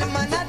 el maná.